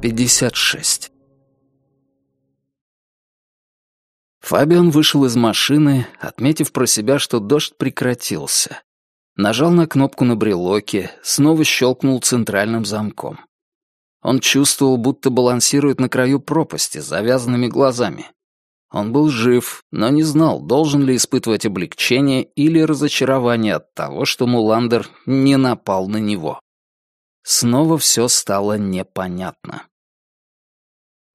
Пятьдесят шесть. Фабиан вышел из машины, отметив про себя, что дождь прекратился. Нажал на кнопку на брелоке, снова щелкнул центральным замком. Он чувствовал, будто балансирует на краю пропасти завязанными глазами. Он был жив, но не знал, должен ли испытывать облегчение или разочарование от того, что Муландер не напал на него. Снова все стало непонятно.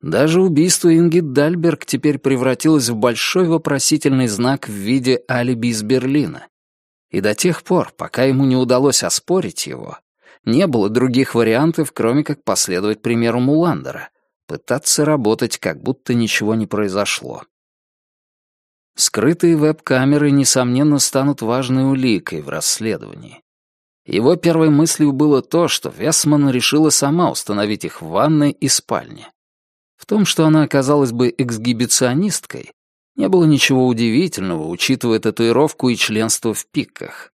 Даже убийство Ингит Дальберг теперь превратилось в большой вопросительный знак в виде алиби из Берлина. И до тех пор, пока ему не удалось оспорить его, не было других вариантов, кроме как последовать примеру Муландера, пытаться работать, как будто ничего не произошло. Скрытые веб-камеры, несомненно, станут важной уликой в расследовании. Его первой мыслью было то, что Весман решила сама установить их в ванной и спальне. В том, что она оказалась бы эксгибиционисткой, не было ничего удивительного, учитывая татуировку и членство в пиках.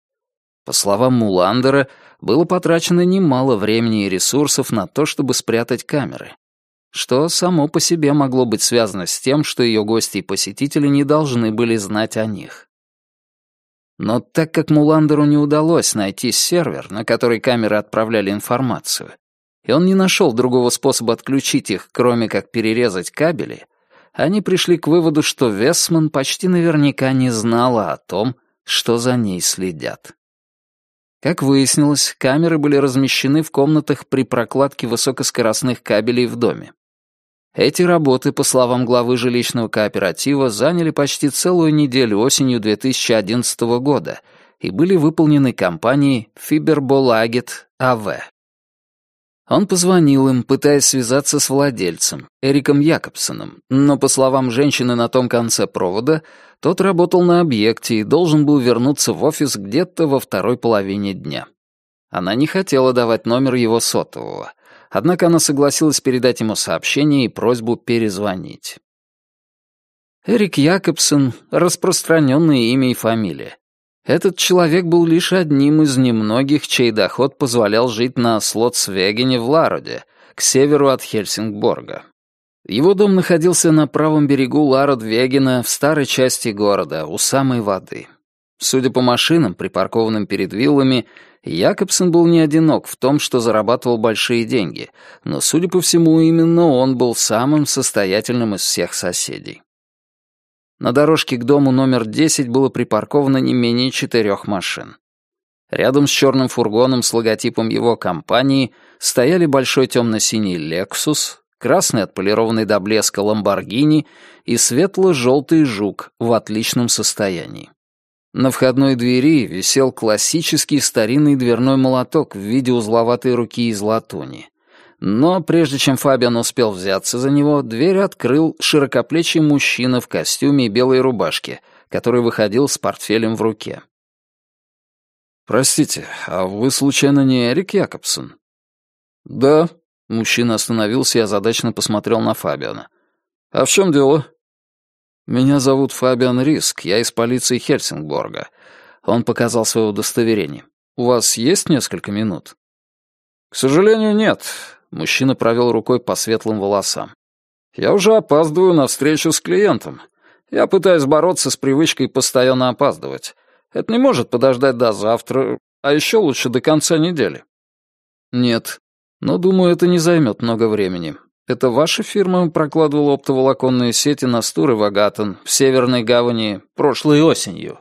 По словам Муландера, было потрачено немало времени и ресурсов на то, чтобы спрятать камеры, что само по себе могло быть связано с тем, что ее гости и посетители не должны были знать о них. Но так как Муландеру не удалось найти сервер, на который камеры отправляли информацию, и он не нашел другого способа отключить их, кроме как перерезать кабели, они пришли к выводу, что Весман почти наверняка не знала о том, что за ней следят. Как выяснилось, камеры были размещены в комнатах при прокладке высокоскоростных кабелей в доме. Эти работы, по словам главы жилищного кооператива, заняли почти целую неделю осенью 2011 года и были выполнены компанией Fiberbolaget AV. Он позвонил им, пытаясь связаться с владельцем, Эриком Якобсоном, но, по словам женщины на том конце провода, тот работал на объекте и должен был вернуться в офис где-то во второй половине дня. Она не хотела давать номер его сотового, однако она согласилась передать ему сообщение и просьбу перезвонить. Эрик Якобсон — распространенное имя и фамилия. Этот человек был лишь одним из немногих, чей доход позволял жить на Слотсвегене в Лароде, к северу от Хельсингборга. Его дом находился на правом берегу Ларод-Вегена в старой части города, у самой воды. Судя по машинам, припаркованным перед виллами, Якобсон был не одинок в том, что зарабатывал большие деньги, но, судя по всему, именно он был самым состоятельным из всех соседей. На дорожке к дому номер 10 было припарковано не менее четырех машин. Рядом с черным фургоном с логотипом его компании стояли большой темно-синий «Лексус», красный отполированный до блеска «Ламборгини» и светло-желтый «Жук» в отличном состоянии. На входной двери висел классический старинный дверной молоток в виде узловатой руки из латуни. Но прежде чем Фабиан успел взяться за него, дверь открыл широкоплечий мужчина в костюме и белой рубашке, который выходил с портфелем в руке. «Простите, а вы, случайно, не Эрик Якобсон?» «Да». Мужчина остановился и озадаченно посмотрел на Фабиана. «А в чем дело?» «Меня зовут Фабиан Риск, я из полиции Хельсингборга». Он показал свое удостоверение. «У вас есть несколько минут?» «К сожалению, нет. Мужчина провел рукой по светлым волосам. «Я уже опаздываю на встречу с клиентом. Я пытаюсь бороться с привычкой постоянно опаздывать. Это не может подождать до завтра, а еще лучше до конца недели». «Нет, но, думаю, это не займет много времени. Это ваша фирма прокладывала оптоволоконные сети на Стур Вагатон в Северной Гавани прошлой осенью?»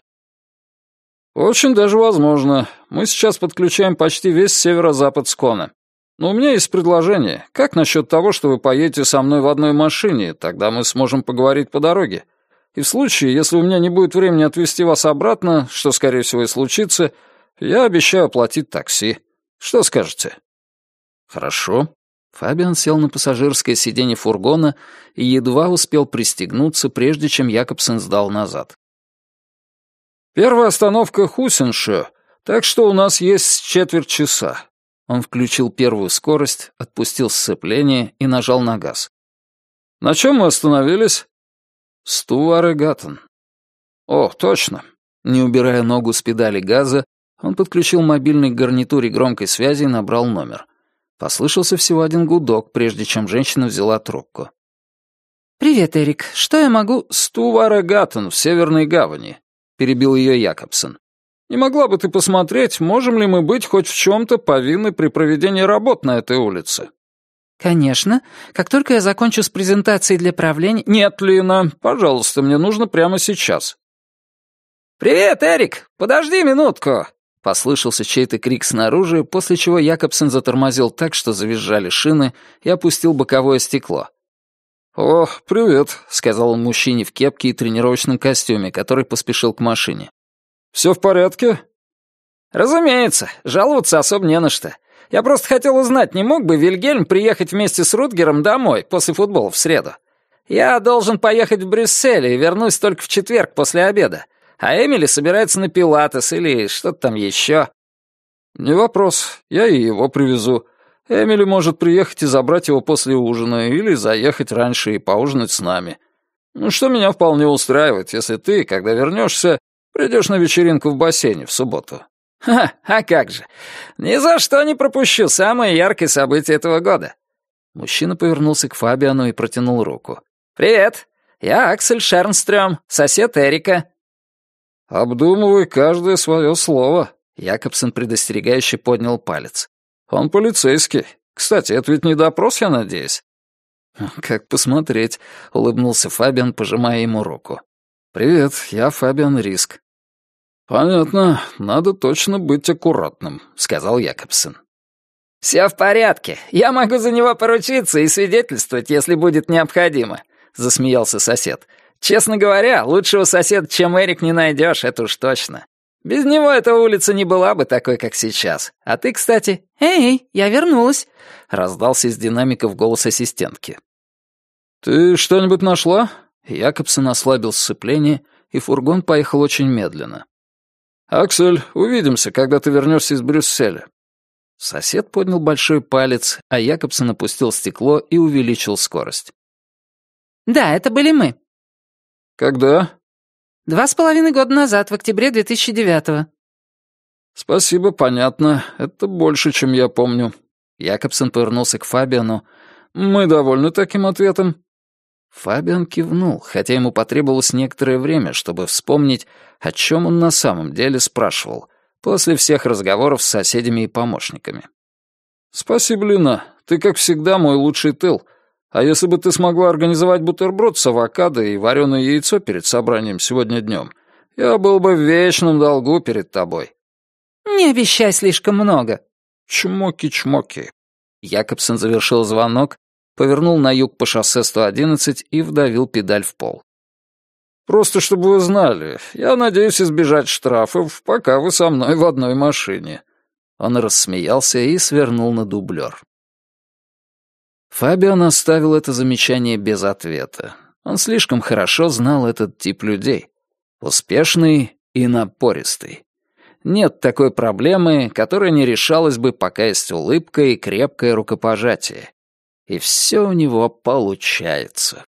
«Очень даже возможно. Мы сейчас подключаем почти весь северо-запад Скона. Но у меня есть предложение. Как насчет того, что вы поедете со мной в одной машине? Тогда мы сможем поговорить по дороге. И в случае, если у меня не будет времени отвезти вас обратно, что, скорее всего, и случится, я обещаю оплатить такси. Что скажете?» «Хорошо». Фабиан сел на пассажирское сиденье фургона и едва успел пристегнуться, прежде чем Якобсен сдал назад. «Первая остановка Хусенше, так что у нас есть четверть часа. Он включил первую скорость, отпустил сцепление и нажал на газ. «На чем мы остановились?» «Стуаре Гаттон». «О, точно». Не убирая ногу с педали газа, Он подключил мобильный к гарнитуре громкой связи и набрал номер. Послышался всего один гудок, прежде чем женщина взяла трубку. «Привет, Эрик. Что я могу...» «Стувара Гаттон в Северной Гавани», — перебил ее Якобсон. «Не могла бы ты посмотреть, можем ли мы быть хоть в чем-то повинны при проведении работ на этой улице?» «Конечно. Как только я закончу с презентацией для правления...» «Нет, Лина, пожалуйста, мне нужно прямо сейчас». «Привет, Эрик! Подожди минутку!» Послышался чей-то крик снаружи, после чего Якобсен затормозил так, что завизжали шины, и опустил боковое стекло. «О, привет», — сказал он мужчине в кепке и тренировочном костюме, который поспешил к машине. «Все в порядке?» «Разумеется, жаловаться особо не на что. Я просто хотел узнать, не мог бы Вильгельм приехать вместе с Рутгером домой после футбола в среду? Я должен поехать в Брюссель и вернусь только в четверг после обеда а Эмили собирается на пилатес или что-то там еще». «Не вопрос, я и его привезу. Эмили может приехать и забрать его после ужина или заехать раньше и поужинать с нами. Ну, что меня вполне устраивает, если ты, когда вернешься, придешь на вечеринку в бассейне в субботу». «Ха, а как же! Ни за что не пропущу самое яркое событие этого года!» Мужчина повернулся к Фабиану и протянул руку. «Привет! Я Аксель Шернстрём, сосед Эрика. «Обдумывай каждое свое слово», — Якобсон предостерегающе поднял палец. «Он полицейский. Кстати, это ведь не допрос, я надеюсь?» «Как посмотреть», — улыбнулся Фабиан, пожимая ему руку. «Привет, я Фабиан Риск». «Понятно, надо точно быть аккуратным», — сказал Якобсон. «Все в порядке. Я могу за него поручиться и свидетельствовать, если будет необходимо», — засмеялся сосед. Честно говоря, лучшего соседа, чем Эрик, не найдешь, это уж точно. Без него эта улица не была бы такой, как сейчас. А ты, кстати... «Эй, я вернулась!» — раздался из динамиков голос ассистентки. «Ты что-нибудь нашла?» Якобсон ослабил сцепление, и фургон поехал очень медленно. «Аксель, увидимся, когда ты вернешься из Брюсселя». Сосед поднял большой палец, а Якобсон опустил стекло и увеличил скорость. «Да, это были мы», «Когда?» «Два с половиной года назад, в октябре 2009-го». «Спасибо, понятно. Это больше, чем я помню». Якобсон повернулся к Фабиану. «Мы довольны таким ответом». Фабиан кивнул, хотя ему потребовалось некоторое время, чтобы вспомнить, о чем он на самом деле спрашивал, после всех разговоров с соседями и помощниками. «Спасибо, Лина. Ты, как всегда, мой лучший тыл. А если бы ты смогла организовать бутерброд с авокадо и вареное яйцо перед собранием сегодня днем, я был бы в вечном долгу перед тобой». «Не обещай слишком много». «Чмоки-чмоки». Якобсон завершил звонок, повернул на юг по шоссе 111 и вдавил педаль в пол. «Просто чтобы вы знали, я надеюсь избежать штрафов, пока вы со мной в одной машине». Он рассмеялся и свернул на дублер. Фабиан оставил это замечание без ответа. Он слишком хорошо знал этот тип людей. Успешный и напористый. Нет такой проблемы, которая не решалась бы, пока есть улыбка и крепкое рукопожатие. И все у него получается.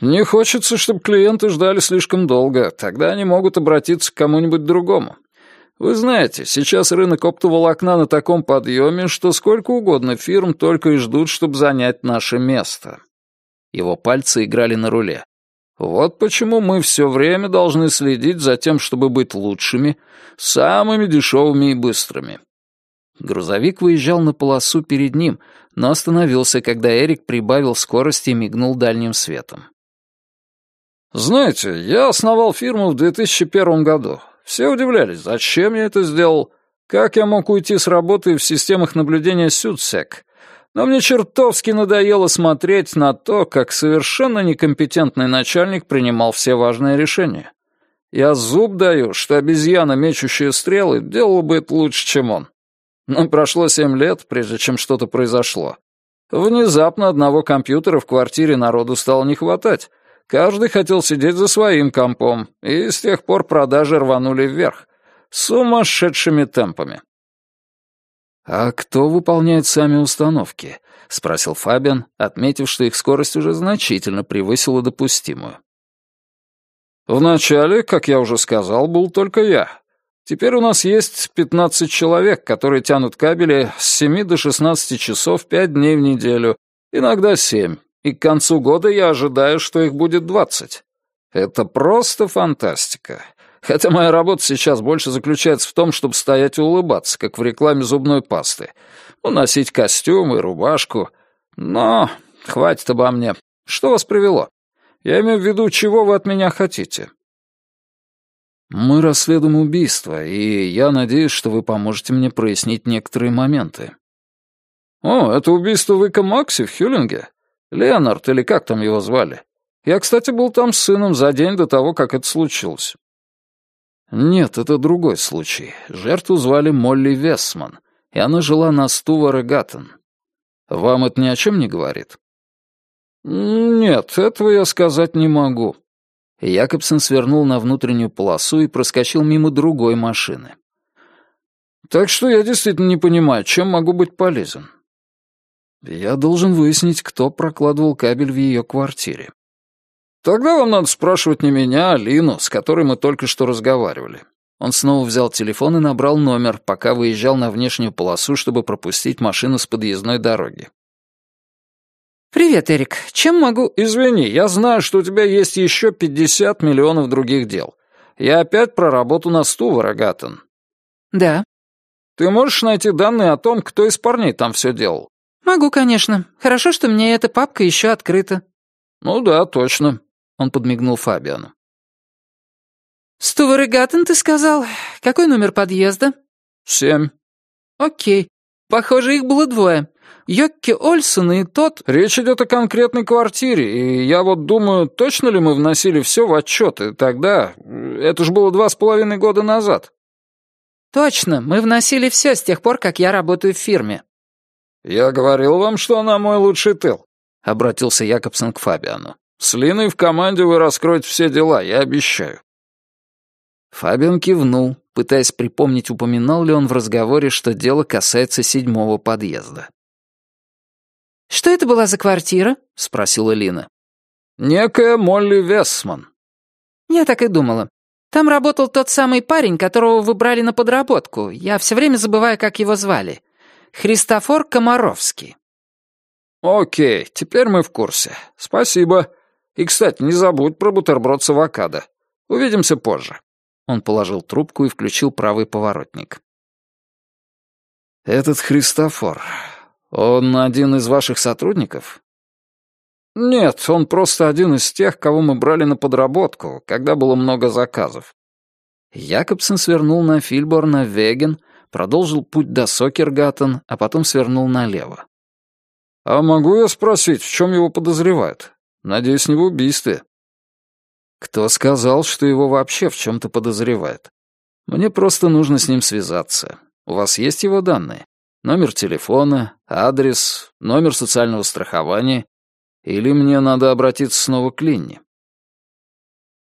«Не хочется, чтобы клиенты ждали слишком долго, тогда они могут обратиться к кому-нибудь другому. Вы знаете, сейчас рынок оптоволокна на таком подъеме, что сколько угодно фирм только и ждут, чтобы занять наше место. Его пальцы играли на руле. Вот почему мы все время должны следить за тем, чтобы быть лучшими, самыми дешевыми и быстрыми. Грузовик выезжал на полосу перед ним, но остановился, когда Эрик прибавил скорость и мигнул дальним светом. «Знаете, я основал фирму в 2001 году. Все удивлялись, зачем я это сделал, как я мог уйти с работы в системах наблюдения Сюдсек. Но мне чертовски надоело смотреть на то, как совершенно некомпетентный начальник принимал все важные решения. Я зуб даю, что обезьяна, мечущая стрелы, делала бы это лучше, чем он. Но прошло семь лет, прежде чем что-то произошло. Внезапно одного компьютера в квартире народу стало не хватать, Каждый хотел сидеть за своим компом, и с тех пор продажи рванули вверх. Сумасшедшими темпами. «А кто выполняет сами установки?» — спросил Фабиан, отметив, что их скорость уже значительно превысила допустимую. «Вначале, как я уже сказал, был только я. Теперь у нас есть 15 человек, которые тянут кабели с 7 до 16 часов 5 дней в неделю, иногда 7, и к концу года я ожидаю, что их будет 20. Это просто фантастика. Хотя моя работа сейчас больше заключается в том, чтобы стоять и улыбаться, как в рекламе зубной пасты. Уносить костюм и рубашку. Но хватит обо мне. Что вас привело? Я имею в виду, чего вы от меня хотите?» «Мы расследуем убийство, и я надеюсь, что вы поможете мне прояснить некоторые моменты». «О, это убийство Вика Макси в Хюлинге? Леонард, или как там его звали? Я, кстати, был там с сыном за день до того, как это случилось». «Нет, это другой случай. Жертву звали Молли Весман, и она жила на Стувар Гаттен. Вам это ни о чем не говорит?» «Нет, этого я сказать не могу». Якобсон свернул на внутреннюю полосу и проскочил мимо другой машины. «Так что я действительно не понимаю, чем могу быть полезен?» «Я должен выяснить, кто прокладывал кабель в ее квартире». «Тогда вам надо спрашивать не меня, а Лину, с которой мы только что разговаривали». Он снова взял телефон и набрал номер, пока выезжал на внешнюю полосу, чтобы пропустить машину с подъездной дороги. «Привет, Эрик. Чем могу...» «Извини, я знаю, что у тебя есть еще 50 миллионов других дел. Я опять про работу на Стува, Рогатон». «Да». «Ты можешь найти данные о том, кто из парней там все делал?» «Могу, конечно. Хорошо, что мне эта папка еще открыта». «Ну да, точно», — он подмигнул Фабиану. «Стувар и ты сказал? Какой номер подъезда?» «Семь». «Окей. Похоже, их было двое. Йокки Ольсон и тот...» «Речь идет о конкретной квартире, и я вот думаю, точно ли мы вносили все в отчеты тогда? Это ж было два с половиной года назад». «Точно, мы вносили все с тех пор, как я работаю в фирме». «Я говорил вам, что она мой лучший тыл», — обратился Якобсон к Фабиану. «С Линой в команде вы раскроете все дела, я обещаю». Фабиан кивнул, пытаясь припомнить, упоминал ли он в разговоре, что дело касается седьмого подъезда. «Что это была за квартира?» — спросила Лина. «Некая Молли Весман». «Я так и думала. Там работал тот самый парень, которого вы брали на подработку. Я все время забываю, как его звали. Христофор Комаровский». «Окей, теперь мы в курсе. Спасибо. И, кстати, не забудь про бутерброд с авокадо. Увидимся позже». Он положил трубку и включил правый поворотник. «Этот Христофор, «Он один из ваших сотрудников?» «Нет, он просто один из тех, кого мы брали на подработку, когда было много заказов». Якобсон свернул на Фильборна Веген, продолжил путь до Сокергаттен, а потом свернул налево. «А могу я спросить, в чем его подозревают? Надеюсь, не в убийстве». «Кто сказал, что его вообще в чем-то подозревают? Мне просто нужно с ним связаться. У вас есть его данные?» Номер телефона, адрес, номер социального страхования. Или мне надо обратиться снова к Линне?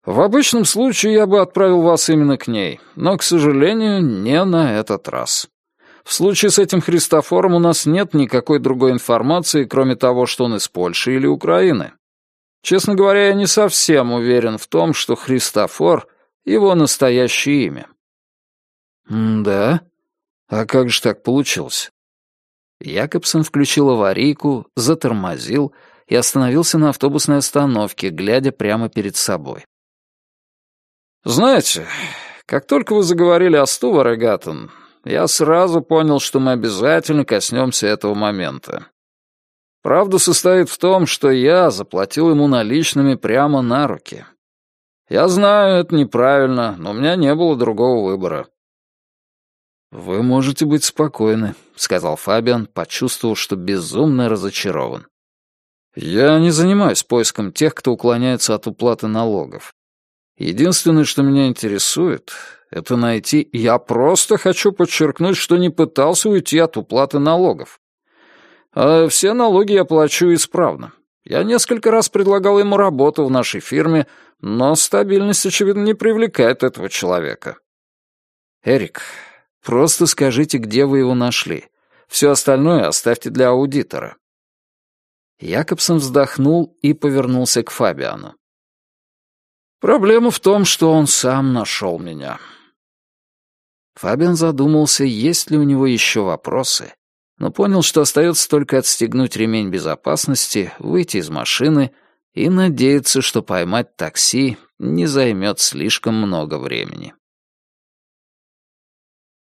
В обычном случае я бы отправил вас именно к ней, но, к сожалению, не на этот раз. В случае с этим Христофором у нас нет никакой другой информации, кроме того, что он из Польши или Украины. Честно говоря, я не совсем уверен в том, что Христофор — его настоящее имя. М да? А как же так получилось? Якобсон включил аварийку, затормозил и остановился на автобусной остановке, глядя прямо перед собой. «Знаете, как только вы заговорили о Стува, Регаттон, я сразу понял, что мы обязательно коснемся этого момента. Правда состоит в том, что я заплатил ему наличными прямо на руки. Я знаю, это неправильно, но у меня не было другого выбора. «Вы можете быть спокойны», — сказал Фабиан, почувствовав, что безумно разочарован. «Я не занимаюсь поиском тех, кто уклоняется от уплаты налогов. Единственное, что меня интересует, это найти... Я просто хочу подчеркнуть, что не пытался уйти от уплаты налогов. А все налоги я плачу исправно. Я несколько раз предлагал ему работу в нашей фирме, но стабильность, очевидно, не привлекает этого человека. Эрик, Просто скажите, где вы его нашли. Все остальное оставьте для аудитора». Якобсон вздохнул и повернулся к Фабиану. «Проблема в том, что он сам нашел меня. Фабиан задумался, есть ли у него еще вопросы, но понял, что остается только отстегнуть ремень безопасности, выйти из машины и надеяться, что поймать такси не займет слишком много времени.